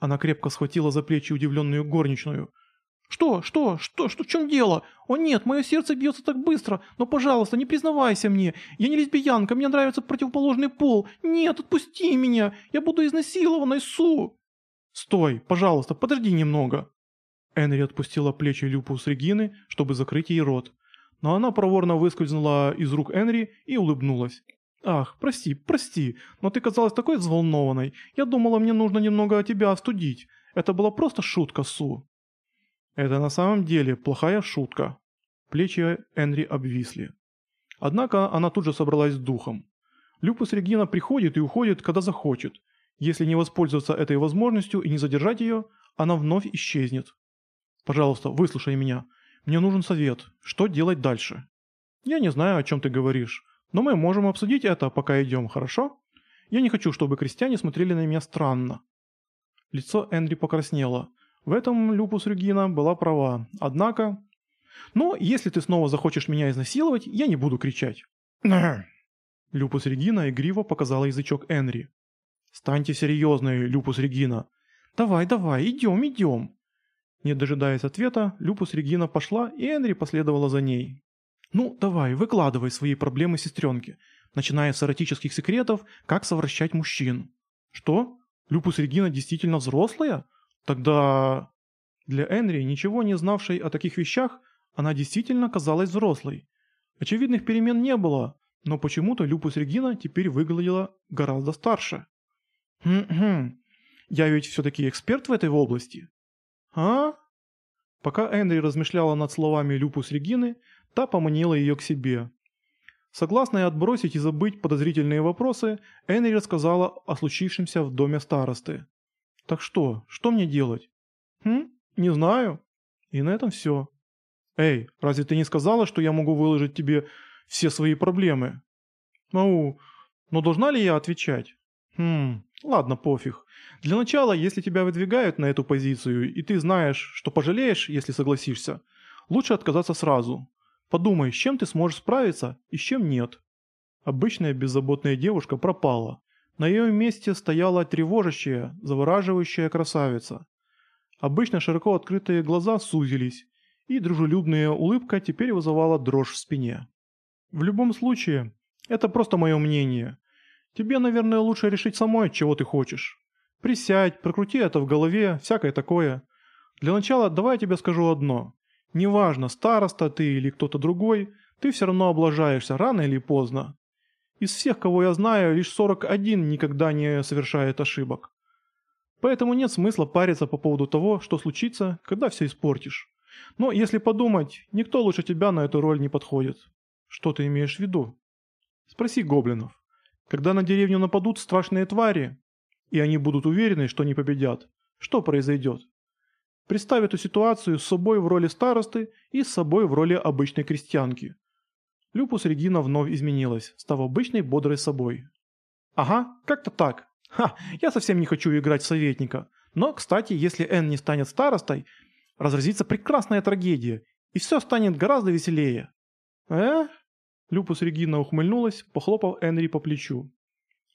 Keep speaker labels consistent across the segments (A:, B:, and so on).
A: Она крепко схватила за плечи удивленную горничную. «Что? Что? Что? Что? В чем дело? О нет, мое сердце бьется так быстро. Но, пожалуйста, не признавайся мне. Я не лесбиянка, мне нравится противоположный пол. Нет, отпусти меня. Я буду изнасилована, Су!» «Стой, пожалуйста, подожди немного». Энри отпустила плечи Люпус Регины, чтобы закрыть ей рот. Но она проворно выскользнула из рук Энри и улыбнулась. «Ах, прости, прости, но ты казалась такой взволнованной. Я думала, мне нужно немного тебя остудить. Это была просто шутка, Су». Это на самом деле плохая шутка. Плечи Энри обвисли. Однако она тут же собралась с духом. Люпус Регина приходит и уходит, когда захочет. Если не воспользоваться этой возможностью и не задержать ее, она вновь исчезнет. Пожалуйста, выслушай меня. Мне нужен совет. Что делать дальше? Я не знаю, о чем ты говоришь, но мы можем обсудить это, пока идем, хорошо? Я не хочу, чтобы крестьяне смотрели на меня странно. Лицо Энри покраснело. В этом Люпус Регина была права. Однако... Но если ты снова захочешь меня изнасиловать, я не буду кричать. Люпус Регина игриво показала язычок Энри. «Станьте серьезной, Люпус Регина. Давай, давай, идем, идем». Не дожидаясь ответа, Люпус Регина пошла, и Энри последовала за ней. «Ну, давай, выкладывай свои проблемы сестренке, начиная с эротических секретов, как совращать мужчин». «Что? Люпус Регина действительно взрослая?» Тогда... Для Энри, ничего не знавшей о таких вещах, она действительно казалась взрослой. Очевидных перемен не было, но почему-то Люпус Регина теперь выглядела гораздо старше. «Хм-хм, я ведь все-таки эксперт в этой области». «А?» Пока Энри размышляла над словами Люпус Регины, та поманила ее к себе. Согласная отбросить и забыть подозрительные вопросы, Энри рассказала о случившемся в доме старосты. Так что, что мне делать? Хм, не знаю. И на этом все. Эй, разве ты не сказала, что я могу выложить тебе все свои проблемы? Ау, но должна ли я отвечать? Хм, ладно, пофиг. Для начала, если тебя выдвигают на эту позицию, и ты знаешь, что пожалеешь, если согласишься, лучше отказаться сразу. Подумай, с чем ты сможешь справиться и с чем нет. Обычная беззаботная девушка пропала. На ее месте стояла тревожащая, завораживающая красавица. Обычно широко открытые глаза сузились, и дружелюбная улыбка теперь вызывала дрожь в спине. В любом случае, это просто мое мнение. Тебе, наверное, лучше решить самой, чего ты хочешь. Присядь, прокрути это в голове, всякое такое. Для начала давай я тебе скажу одно. Неважно, староста ты или кто-то другой, ты все равно облажаешься рано или поздно. Из всех, кого я знаю, лишь 41 никогда не совершает ошибок. Поэтому нет смысла париться по поводу того, что случится, когда все испортишь. Но если подумать, никто лучше тебя на эту роль не подходит. Что ты имеешь в виду? Спроси гоблинов. Когда на деревню нападут страшные твари, и они будут уверены, что не победят, что произойдет? Представь эту ситуацию с собой в роли старосты и с собой в роли обычной крестьянки – Люпус Регина вновь изменилась, став обычной бодрой собой. «Ага, как-то так. Ха, я совсем не хочу играть советника. Но, кстати, если Энн не станет старостой, разразится прекрасная трагедия, и все станет гораздо веселее». «Э?» Люпус Регина ухмыльнулась, похлопав Энри по плечу.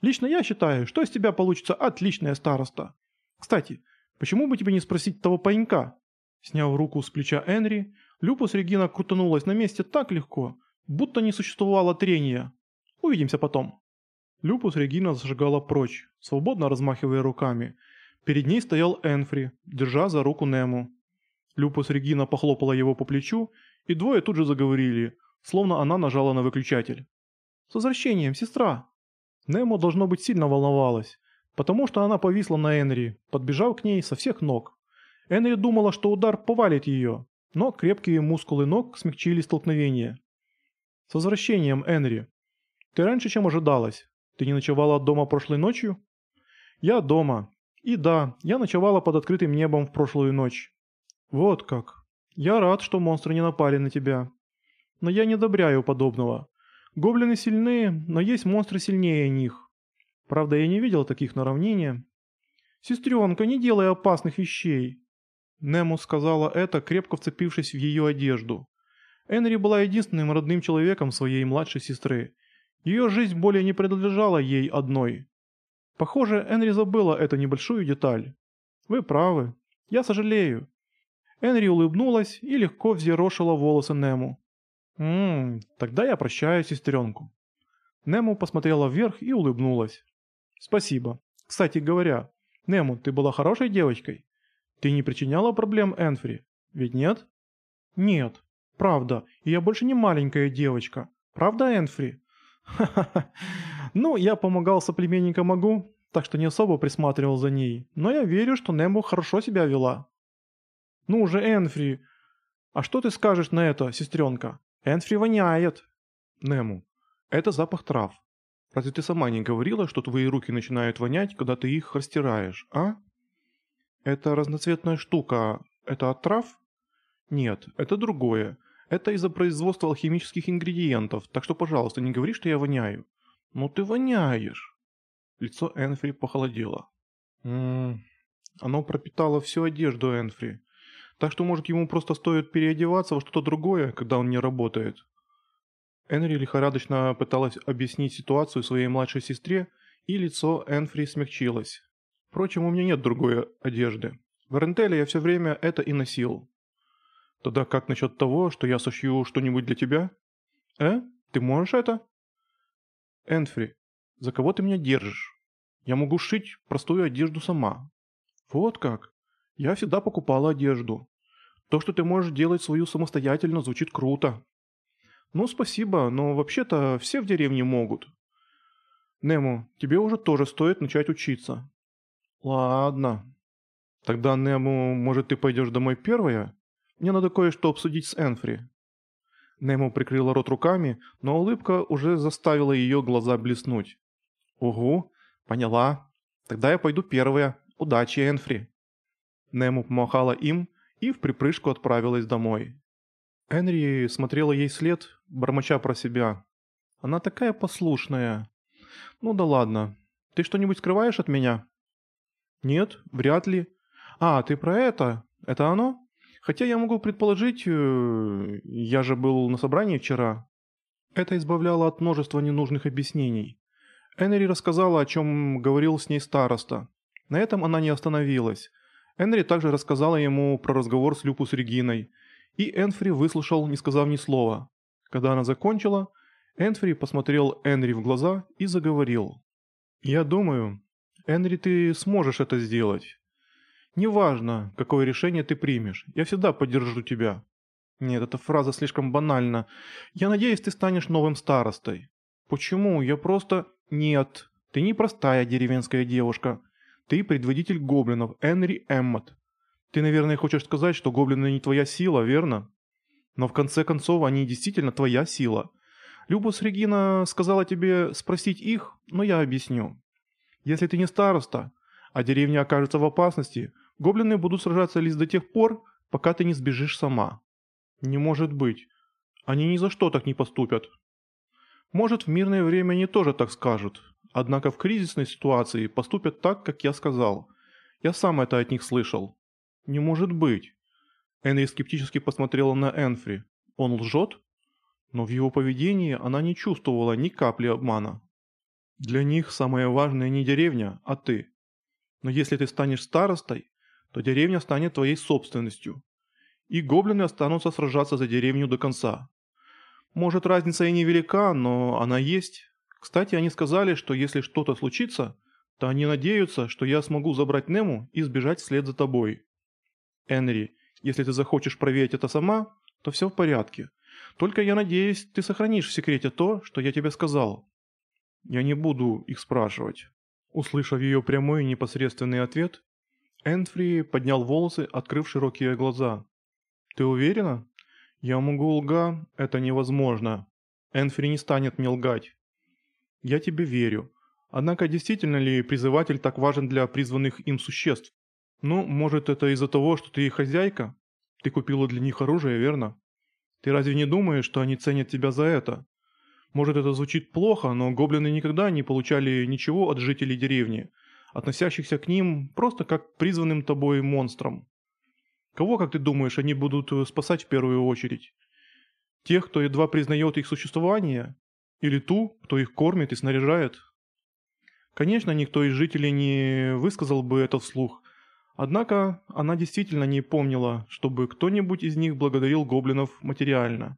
A: «Лично я считаю, что из тебя получится отличная староста. Кстати, почему бы тебе не спросить того паренька?» Сняв руку с плеча Энри, Люпус Регина крутанулась на месте так легко, будто не существовало трения. Увидимся потом». Люпус Регина зажигала прочь, свободно размахивая руками. Перед ней стоял Энфри, держа за руку Нему. Люпус Регина похлопала его по плечу, и двое тут же заговорили, словно она нажала на выключатель. «С возвращением, сестра!» Немо, должно быть, сильно волновалась, потому что она повисла на Энри, подбежав к ней со всех ног. Энри думала, что удар повалит ее, но крепкие мускулы ног смягчили столкновение. «С возвращением, Энри. Ты раньше, чем ожидалось. Ты не ночевала дома прошлой ночью?» «Я дома. И да, я ночевала под открытым небом в прошлую ночь». «Вот как. Я рад, что монстры не напали на тебя. Но я не одобряю подобного. Гоблины сильны, но есть монстры сильнее них. Правда, я не видел таких на равнине». «Сестренка, не делай опасных вещей!» Нему сказала это, крепко вцепившись в ее одежду. Энри была единственным родным человеком своей младшей сестры. Ее жизнь более не принадлежала ей одной. Похоже, Энри забыла эту небольшую деталь. Вы правы. Я сожалею. Энри улыбнулась и легко взъерошила волосы Нему. «Ммм, тогда я прощаю сестренку». Нему посмотрела вверх и улыбнулась. «Спасибо. Кстати говоря, Нему, ты была хорошей девочкой? Ты не причиняла проблем Энфри, ведь нет?» «Нет, правда, и я больше не маленькая девочка. Правда, Энфри?» «Ха-ха-ха. Ну, я помогал соплеменникам могу, так что не особо присматривал за ней, но я верю, что Нему хорошо себя вела». «Ну же, Энфри, а что ты скажешь на это, сестренка? Энфри воняет!» «Нему, это запах трав. Разве ты сама не говорила, что твои руки начинают вонять, когда ты их растираешь, а?» «Это разноцветная штука. Это от трав?» «Нет, это другое. Это из-за производства алхимических ингредиентов, так что, пожалуйста, не говори, что я воняю». «Ну ты воняешь!» Лицо Энфри похолодело. «Ммм, оно пропитало всю одежду Энфри. Так что, может, ему просто стоит переодеваться во что-то другое, когда он не работает?» Энри лихорадочно пыталась объяснить ситуацию своей младшей сестре, и лицо Энфри смягчилось. «Впрочем, у меня нет другой одежды. В Рентеле я все время это и носил». «Тогда как насчет того, что я сошью что-нибудь для тебя?» «Э? Ты можешь это?» «Энфри, за кого ты меня держишь? Я могу шить простую одежду сама». «Вот как? Я всегда покупала одежду. То, что ты можешь делать свою самостоятельно, звучит круто». «Ну, спасибо, но вообще-то все в деревне могут». «Нему, тебе уже тоже стоит начать учиться». «Ладно. Тогда, Нему, может, ты пойдешь домой первая? Мне надо кое-что обсудить с Энфри». Нему прикрыла рот руками, но улыбка уже заставила ее глаза блеснуть. «Угу, поняла. Тогда я пойду первая. Удачи, Энфри». Нему помахала им и в припрыжку отправилась домой. Энри смотрела ей след, бормоча про себя. Она такая послушная. Ну да ладно. Ты что-нибудь скрываешь от меня? Нет, вряд ли. А, ты про это? Это оно? Хотя я могу предположить, э, я же был на собрании вчера. Это избавляло от множества ненужных объяснений. Энри рассказала, о чем говорил с ней староста. На этом она не остановилась. Энри также рассказала ему про разговор с Люпус Региной, и Энфри выслушал, не сказав ни слова. Когда она закончила, Энфри посмотрел Энри в глаза и заговорил. «Я думаю, Энри, ты сможешь это сделать. Неважно, какое решение ты примешь, я всегда поддержу тебя». Нет, эта фраза слишком банальна. Я надеюсь, ты станешь новым старостой. Почему? Я просто... Нет, ты не простая деревенская девушка. Ты предводитель гоблинов, Энри Эммот. Ты, наверное, хочешь сказать, что гоблины не твоя сила, верно? Но в конце концов, они действительно твоя сила. Любус Регина сказала тебе спросить их, но я объясню. Если ты не староста, а деревня окажется в опасности, гоблины будут сражаться лишь до тех пор, пока ты не сбежишь сама. Не может быть. Они ни за что так не поступят. Может, в мирное время они тоже так скажут. Однако в кризисной ситуации поступят так, как я сказал. Я сам это от них слышал. «Не может быть!» Энри скептически посмотрела на Энфри. «Он лжет?» Но в его поведении она не чувствовала ни капли обмана. «Для них самое важное не деревня, а ты. Но если ты станешь старостой, то деревня станет твоей собственностью. И гоблины останутся сражаться за деревню до конца. Может, разница и невелика, но она есть. Кстати, они сказали, что если что-то случится, то они надеются, что я смогу забрать Нему и сбежать вслед за тобой. Энри, если ты захочешь проверить это сама, то все в порядке. Только я надеюсь, ты сохранишь в секрете то, что я тебе сказал. Я не буду их спрашивать. Услышав ее прямой и непосредственный ответ, Энфри поднял волосы, открыв широкие глаза. «Ты уверена?» «Я могу лга, это невозможно. Энфри не станет мне лгать. Я тебе верю. Однако действительно ли призыватель так важен для призванных им существ? «Ну, может, это из-за того, что ты их хозяйка? Ты купила для них оружие, верно? Ты разве не думаешь, что они ценят тебя за это? Может, это звучит плохо, но гоблины никогда не получали ничего от жителей деревни, относящихся к ним просто как к призванным тобой монстрам. Кого, как ты думаешь, они будут э, спасать в первую очередь? Тех, кто едва признает их существование? Или ту, кто их кормит и снаряжает?» Конечно, никто из жителей не высказал бы это вслух, Однако она действительно не помнила, чтобы кто-нибудь из них благодарил гоблинов материально.